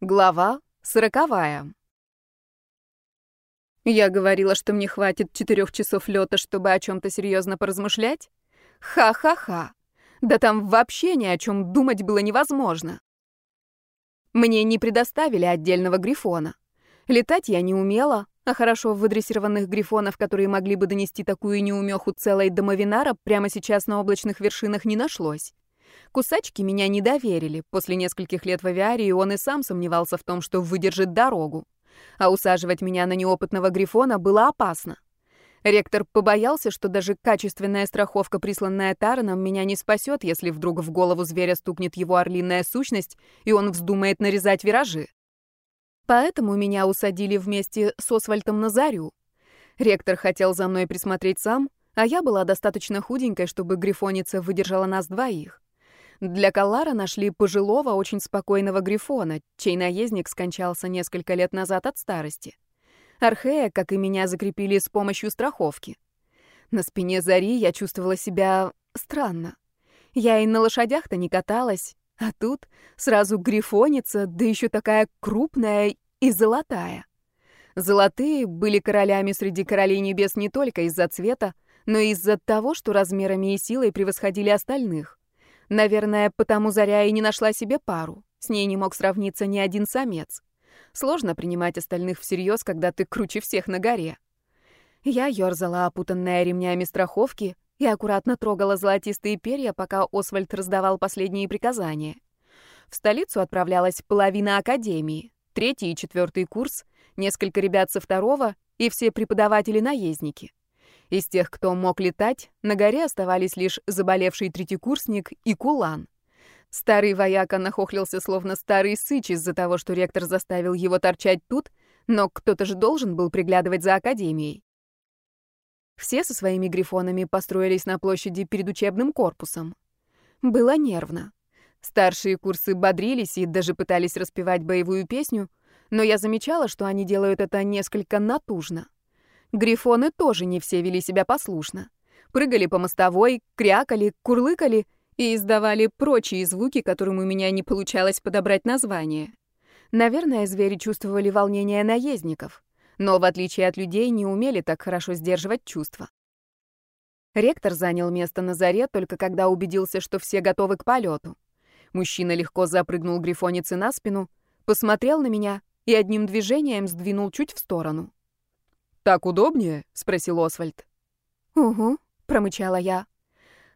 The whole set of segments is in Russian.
Глава сороковая. Я говорила, что мне хватит четырех часов лета, чтобы о чем-то серьезно поразмышлять? Ха-ха-ха. Да там вообще ни о чем думать было невозможно. Мне не предоставили отдельного грифона. Летать я не умела, а хорошо выдрессированных грифонов, которые могли бы донести такую неумеху целой домовинара, прямо сейчас на облачных вершинах не нашлось. Кусачки меня не доверили. После нескольких лет в авиарии он и сам сомневался в том, что выдержит дорогу. А усаживать меня на неопытного грифона было опасно. Ректор побоялся, что даже качественная страховка, присланная Тараном, меня не спасет, если вдруг в голову зверя стукнет его орлиная сущность, и он вздумает нарезать виражи. Поэтому меня усадили вместе с Освальдом Назарю. Ректор хотел за мной присмотреть сам, а я была достаточно худенькой, чтобы грифоница выдержала нас двоих. Для Каллара нашли пожилого, очень спокойного грифона, чей наездник скончался несколько лет назад от старости. Архея, как и меня, закрепили с помощью страховки. На спине Зари я чувствовала себя странно. Я и на лошадях-то не каталась, а тут сразу грифоница, да еще такая крупная и золотая. Золотые были королями среди королей небес не только из-за цвета, но и из-за того, что размерами и силой превосходили остальных. Наверное, потому Заря и не нашла себе пару. С ней не мог сравниться ни один самец. Сложно принимать остальных всерьез, когда ты круче всех на горе. Я ёрзала, опутанная ремнями страховки, и аккуратно трогала золотистые перья, пока Освальд раздавал последние приказания. В столицу отправлялась половина академии, третий и четвертый курс, несколько ребят со второго и все преподаватели-наездники. Из тех, кто мог летать, на горе оставались лишь заболевший третьекурсник и кулан. Старый вояка нахохлился, словно старый сыч из-за того, что ректор заставил его торчать тут, но кто-то же должен был приглядывать за академией. Все со своими грифонами построились на площади перед учебным корпусом. Было нервно. Старшие курсы бодрились и даже пытались распевать боевую песню, но я замечала, что они делают это несколько натужно. Грифоны тоже не все вели себя послушно. Прыгали по мостовой, крякали, курлыкали и издавали прочие звуки, которым у меня не получалось подобрать название. Наверное, звери чувствовали волнение наездников, но, в отличие от людей, не умели так хорошо сдерживать чувства. Ректор занял место на заре только когда убедился, что все готовы к полету. Мужчина легко запрыгнул грифонице на спину, посмотрел на меня и одним движением сдвинул чуть в сторону. «Так удобнее?» — спросил Освальд. «Угу», — промычала я.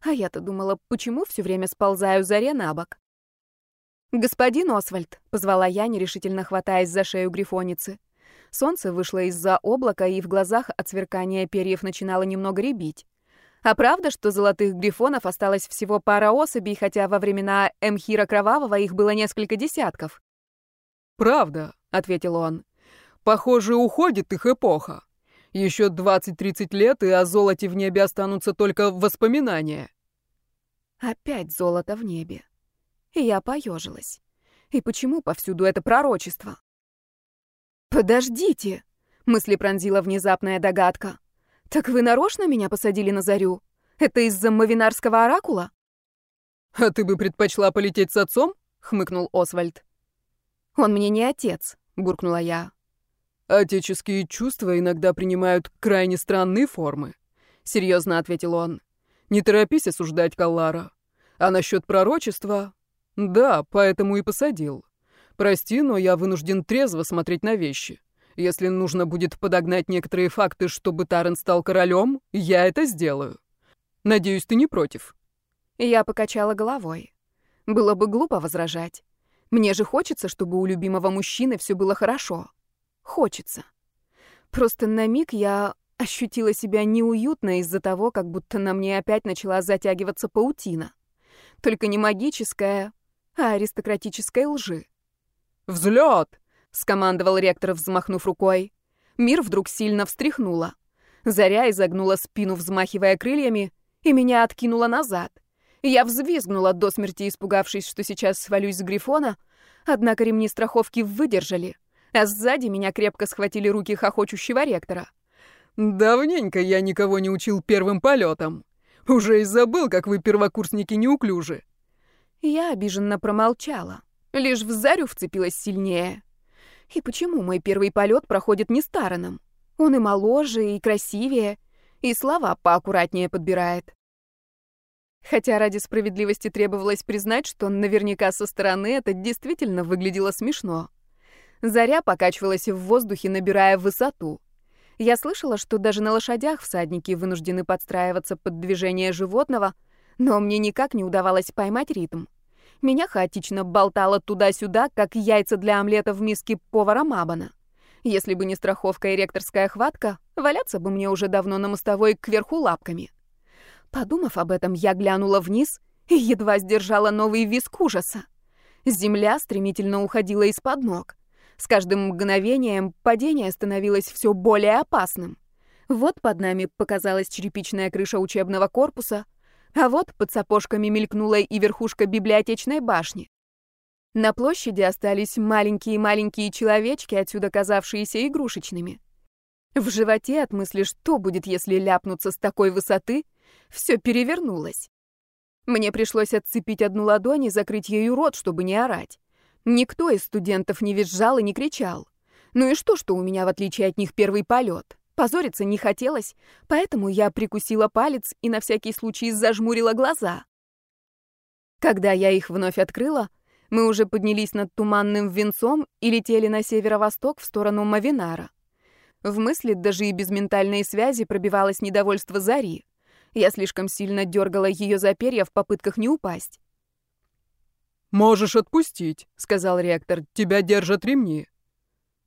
А я-то думала, почему все время сползаю заре на бок. «Господин Освальд», — позвала я, нерешительно хватаясь за шею грифоницы. Солнце вышло из-за облака, и в глазах от сверкания перьев начинало немного рябить. А правда, что золотых грифонов осталось всего пара особей, хотя во времена Эмхира Кровавого их было несколько десятков? «Правда», — ответил он. «Похоже, уходит их эпоха. Еще 20-30 лет, и о золоте в небе останутся только воспоминания. Опять золото в небе. И я поежилась. И почему повсюду это пророчество? «Подождите!» — мысли пронзила внезапная догадка. «Так вы нарочно меня посадили на зарю? Это из-за Мавинарского оракула?» «А ты бы предпочла полететь с отцом?» — хмыкнул Освальд. «Он мне не отец», — буркнула я. «Отеческие чувства иногда принимают крайне странные формы», — серьезно ответил он. «Не торопись осуждать Каллара. А насчет пророчества... Да, поэтому и посадил. Прости, но я вынужден трезво смотреть на вещи. Если нужно будет подогнать некоторые факты, чтобы Тарен стал королем, я это сделаю. Надеюсь, ты не против». Я покачала головой. Было бы глупо возражать. Мне же хочется, чтобы у любимого мужчины все было хорошо. Хочется. Просто на миг я ощутила себя неуютно из-за того, как будто на мне опять начала затягиваться паутина. Только не магическая, а аристократической лжи. «Взлет!» — скомандовал ректор, взмахнув рукой. Мир вдруг сильно встряхнула. Заря изогнула спину, взмахивая крыльями, и меня откинула назад. Я взвизгнула до смерти, испугавшись, что сейчас свалюсь с грифона, однако ремни страховки выдержали а сзади меня крепко схватили руки хохочущего ректора. «Давненько я никого не учил первым полетам. Уже и забыл, как вы, первокурсники, неуклюжи». Я обиженно промолчала. Лишь в Зарю вцепилась сильнее. И почему мой первый полет проходит не стараном? Он и моложе, и красивее, и слова поаккуратнее подбирает. Хотя ради справедливости требовалось признать, что наверняка со стороны это действительно выглядело смешно. Заря покачивалась в воздухе, набирая высоту. Я слышала, что даже на лошадях всадники вынуждены подстраиваться под движение животного, но мне никак не удавалось поймать ритм. Меня хаотично болтало туда-сюда, как яйца для омлета в миске повара Мабана. Если бы не страховка и ректорская хватка, валяться бы мне уже давно на мостовой кверху лапками. Подумав об этом, я глянула вниз и едва сдержала новый визг ужаса. Земля стремительно уходила из-под ног. С каждым мгновением падение становилось все более опасным. Вот под нами показалась черепичная крыша учебного корпуса, а вот под сапожками мелькнула и верхушка библиотечной башни. На площади остались маленькие-маленькие человечки, отсюда казавшиеся игрушечными. В животе от мысли, что будет, если ляпнуться с такой высоты, все перевернулось. Мне пришлось отцепить одну ладонь и закрыть ею рот, чтобы не орать. Никто из студентов не визжал и не кричал. Ну и что, что у меня, в отличие от них, первый полет? Позориться не хотелось, поэтому я прикусила палец и на всякий случай зажмурила глаза. Когда я их вновь открыла, мы уже поднялись над туманным венцом и летели на северо-восток в сторону Мавинара. В мысли даже и без ментальной связи пробивалось недовольство Зари. Я слишком сильно дергала ее за перья в попытках не упасть. «Можешь отпустить», — сказал ректор. «Тебя держат ремни».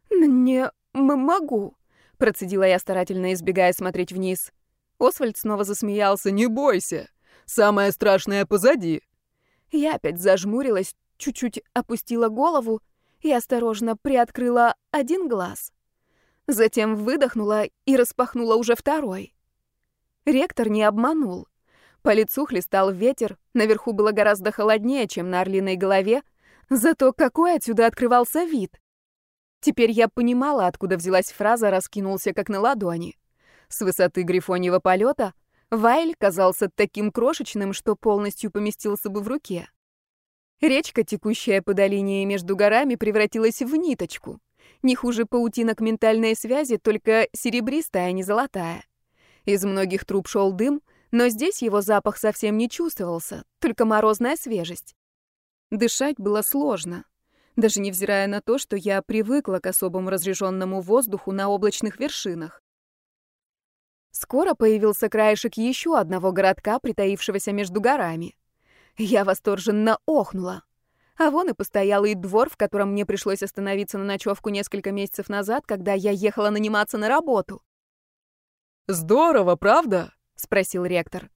«Не могу», — процедила я, старательно избегая смотреть вниз. Освальд снова засмеялся. «Не бойся. Самое страшное позади». Я опять зажмурилась, чуть-чуть опустила голову и осторожно приоткрыла один глаз. Затем выдохнула и распахнула уже второй. Ректор не обманул. По лицу хлестал ветер, наверху было гораздо холоднее, чем на орлиной голове, зато какой отсюда открывался вид. Теперь я понимала, откуда взялась фраза «раскинулся как на ладони». С высоты грифоньего полета Вайль казался таким крошечным, что полностью поместился бы в руке. Речка, текущая по долине между горами, превратилась в ниточку. Не хуже паутинок ментальной связи, только серебристая, а не золотая. Из многих труб шел дым, но здесь его запах совсем не чувствовался, только морозная свежесть. Дышать было сложно, даже невзирая на то, что я привыкла к особому разреженному воздуху на облачных вершинах. Скоро появился краешек еще одного городка, притаившегося между горами. Я восторженно охнула. А вон и постоялый двор, в котором мне пришлось остановиться на ночевку несколько месяцев назад, когда я ехала наниматься на работу. «Здорово, правда?» — спросил ректор.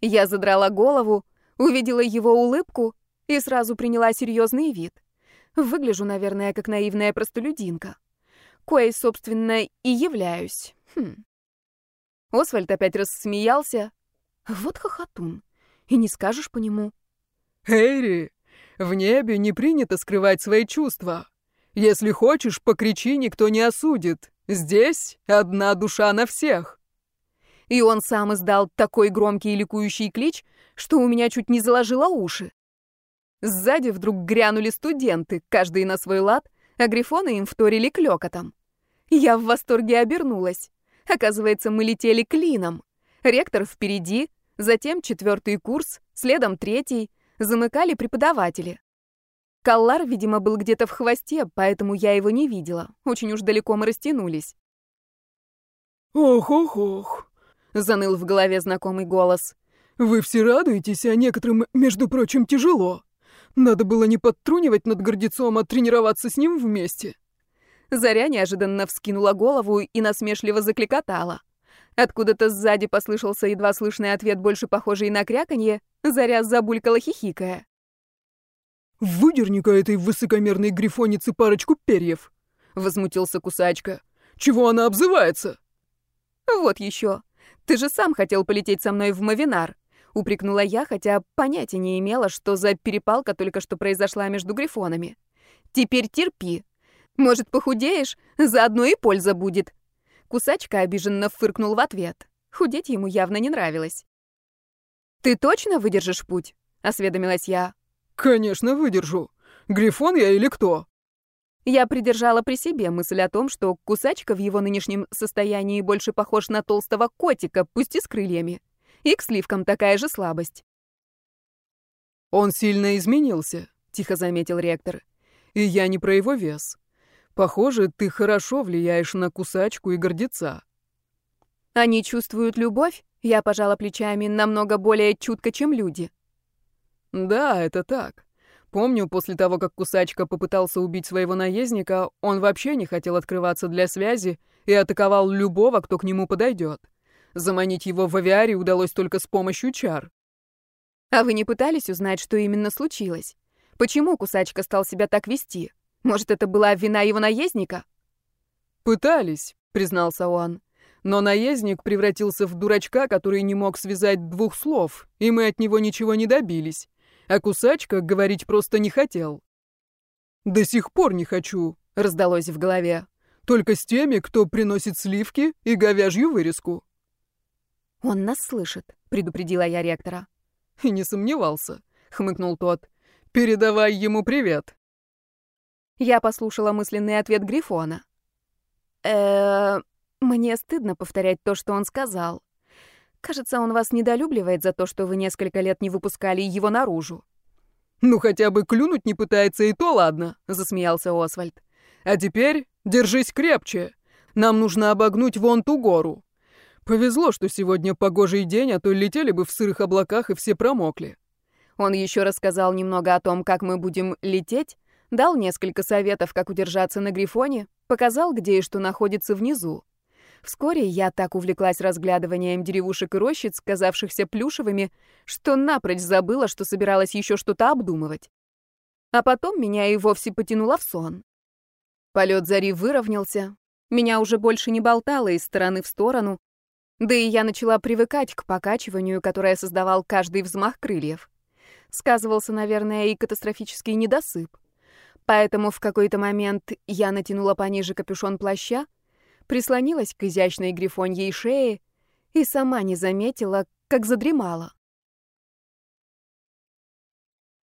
Я задрала голову, увидела его улыбку и сразу приняла серьезный вид. Выгляжу, наверное, как наивная простолюдинка. Коей, собственно, и являюсь. Хм. Освальд опять рассмеялся. Вот хохотун. И не скажешь по нему. «Эйри, в небе не принято скрывать свои чувства. Если хочешь, покричи, никто не осудит. Здесь одна душа на всех» и он сам издал такой громкий и ликующий клич, что у меня чуть не заложило уши. Сзади вдруг грянули студенты, каждый на свой лад, а грифоны им вторили клёкотом. Я в восторге обернулась. Оказывается, мы летели клином. Ректор впереди, затем четвертый курс, следом третий, замыкали преподаватели. Каллар, видимо, был где-то в хвосте, поэтому я его не видела. Очень уж далеко мы растянулись. «Ох-ох-ох», заныл в голове знакомый голос. Вы все радуетесь, а некоторым, между прочим, тяжело. Надо было не подтрунивать над гордецом, а тренироваться с ним вместе. Заря неожиданно вскинула голову и насмешливо закликотала. Откуда-то сзади послышался едва слышный ответ, больше похожий на кряканье. Заря забулькала хихикая. «Выдерни-ка этой высокомерной грифоницы парочку перьев!» — возмутился Кусачка. «Чего она обзывается?» «Вот еще. Ты же сам хотел полететь со мной в Мавинар. Упрекнула я, хотя понятия не имела, что за перепалка только что произошла между грифонами. Теперь терпи. Может, похудеешь, заодно и польза будет. Кусачка обиженно фыркнул в ответ. Худеть ему явно не нравилось. «Ты точно выдержишь путь?» — осведомилась я. «Конечно, выдержу. Грифон я или кто?» Я придержала при себе мысль о том, что кусачка в его нынешнем состоянии больше похож на толстого котика, пусть и с крыльями. И к сливкам такая же слабость. «Он сильно изменился», — тихо заметил ректор. «И я не про его вес. Похоже, ты хорошо влияешь на кусачку и гордеца». «Они чувствуют любовь?» Я пожала плечами намного более чутко, чем люди. «Да, это так. Помню, после того, как Кусачка попытался убить своего наездника, он вообще не хотел открываться для связи и атаковал любого, кто к нему подойдет. Заманить его в авиаре удалось только с помощью чар. А вы не пытались узнать, что именно случилось? Почему Кусачка стал себя так вести? Может, это была вина его наездника? Пытались, признался он. Но наездник превратился в дурачка, который не мог связать двух слов, и мы от него ничего не добились а кусачка говорить просто не хотел. «До сих пор не хочу», — раздалось в голове. «Только с теми, кто приносит сливки и говяжью вырезку». «Он нас слышит», — предупредила я ректора. «И не сомневался», — хмыкнул тот. «Передавай ему привет». Я послушала мысленный ответ Грифона. э мне стыдно повторять то, что он сказал. Кажется, он вас недолюбливает за то, что вы несколько лет не выпускали его наружу. Ну хотя бы клюнуть не пытается и то ладно, засмеялся Освальд. А теперь держись крепче. Нам нужно обогнуть вон ту гору. Повезло, что сегодня погожий день, а то летели бы в сырых облаках и все промокли. Он еще рассказал немного о том, как мы будем лететь, дал несколько советов, как удержаться на Грифоне, показал, где и что находится внизу. Вскоре я так увлеклась разглядыванием деревушек и рощиц, казавшихся плюшевыми, что напрочь забыла, что собиралась еще что-то обдумывать. А потом меня и вовсе потянуло в сон. Полет зари выровнялся, меня уже больше не болтало из стороны в сторону, да и я начала привыкать к покачиванию, которое создавал каждый взмах крыльев. Сказывался, наверное, и катастрофический недосып. Поэтому в какой-то момент я натянула пониже капюшон плаща, прислонилась к изящной грифоньей шее и сама не заметила, как задремала.